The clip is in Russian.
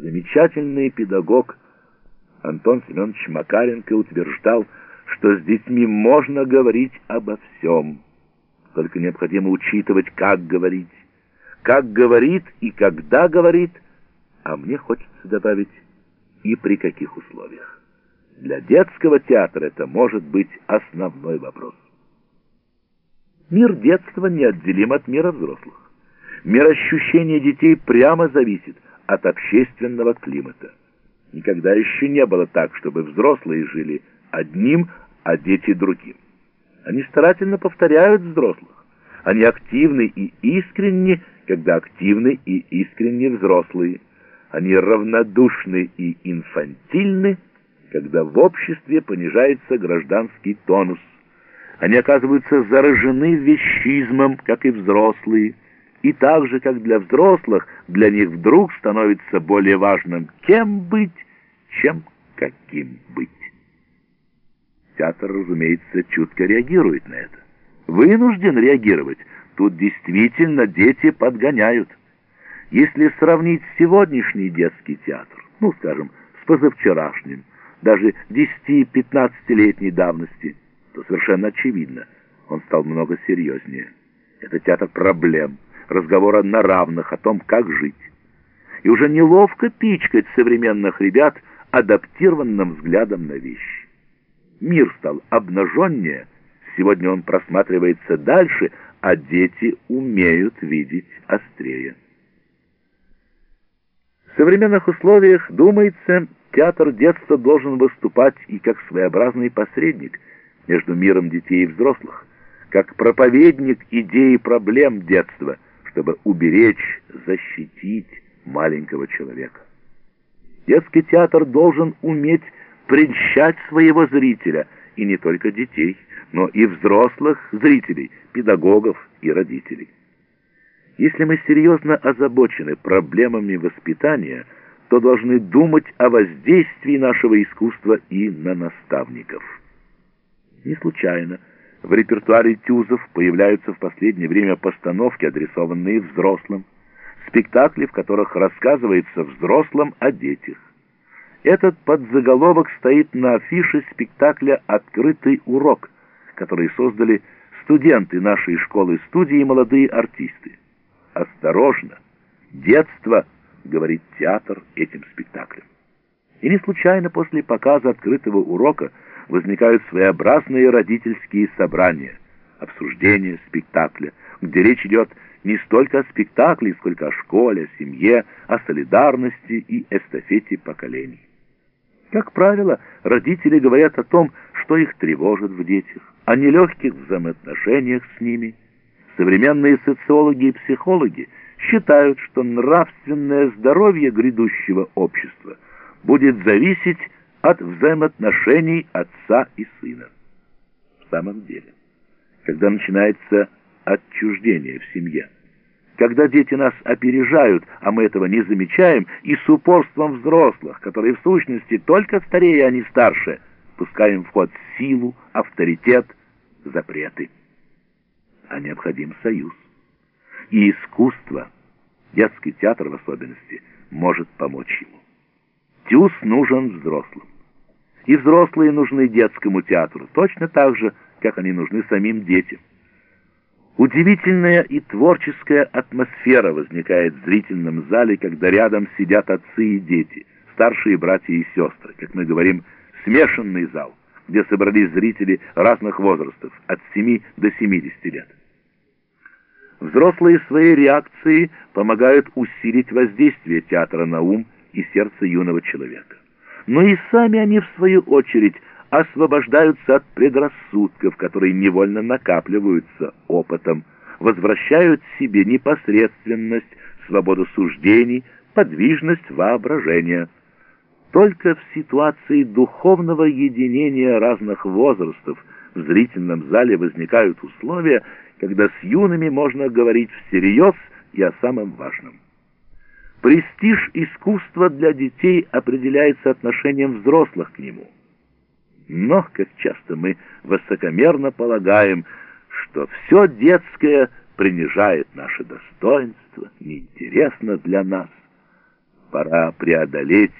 Замечательный педагог Антон Семенович Макаренко утверждал, что с детьми можно говорить обо всем. Только необходимо учитывать, как говорить. Как говорит и когда говорит, а мне хочется добавить, и при каких условиях. Для детского театра это может быть основной вопрос. Мир детства неотделим от мира взрослых. Мироощущение детей прямо зависит от общественного климата. Никогда еще не было так, чтобы взрослые жили одним, а дети другим. Они старательно повторяют взрослых. Они активны и искренни, когда активны и искренни взрослые. Они равнодушны и инфантильны, когда в обществе понижается гражданский тонус. Они оказываются заражены вещизмом, как и взрослые, и так же, как для взрослых, для них вдруг становится более важным кем быть, чем каким быть. Театр, разумеется, чутко реагирует на это. Вынужден реагировать. Тут действительно дети подгоняют. Если сравнить сегодняшний детский театр, ну, скажем, с позавчерашним, даже 10-15-летней давности, то совершенно очевидно, он стал много серьезнее. Это театр проблем, разговора на равных о том, как жить. И уже неловко пичкать современных ребят адаптированным взглядом на вещи. Мир стал обнаженнее, сегодня он просматривается дальше, а дети умеют видеть острее. В современных условиях, думается, театр детства должен выступать и как своеобразный посредник между миром детей и взрослых, как проповедник идеи проблем детства – чтобы уберечь, защитить маленького человека. Детский театр должен уметь прельщать своего зрителя, и не только детей, но и взрослых зрителей, педагогов и родителей. Если мы серьезно озабочены проблемами воспитания, то должны думать о воздействии нашего искусства и на наставников. Не случайно в репертуаре Тюзов появляются в последнее время постановки, адресованные взрослым, спектакли, в которых рассказывается взрослым о детях. Этот подзаголовок стоит на афише спектакля «Открытый урок», который создали студенты нашей школы-студии и молодые артисты. «Осторожно! Детство!» — говорит театр этим спектаклем. И не случайно после показа открытого урока возникают своеобразные родительские собрания, обсуждения спектакля, где речь идет не столько о спектакле, сколько о школе, о семье, о солидарности и эстафете поколений. Как правило, родители говорят о том, что их тревожит в детях, о нелегких взаимоотношениях с ними. Современные социологи и психологи считают, что нравственное здоровье грядущего общества будет зависеть от взаимоотношений отца и сына. В самом деле, когда начинается отчуждение в семье, когда дети нас опережают, а мы этого не замечаем, и с упорством взрослых, которые в сущности только старее, а не старше, пускаем в ход силу, авторитет, запреты. А необходим союз. И искусство, детский театр в особенности, может помочь ему. Тюз нужен взрослым. И взрослые нужны детскому театру, точно так же, как они нужны самим детям. Удивительная и творческая атмосфера возникает в зрительном зале, когда рядом сидят отцы и дети, старшие братья и сестры, как мы говорим, смешанный зал, где собрались зрители разных возрастов, от 7 до 70 лет. Взрослые своей реакции помогают усилить воздействие театра на ум и сердце юного человека. Но и сами они, в свою очередь, освобождаются от предрассудков, которые невольно накапливаются опытом, возвращают себе непосредственность, свободу суждений, подвижность воображения. Только в ситуации духовного единения разных возрастов в зрительном зале возникают условия, когда с юными можно говорить всерьез и о самом важном. Престиж искусства для детей определяется отношением взрослых к нему. Но, как часто мы высокомерно полагаем, что все детское принижает наше достоинство, неинтересно для нас. Пора преодолеть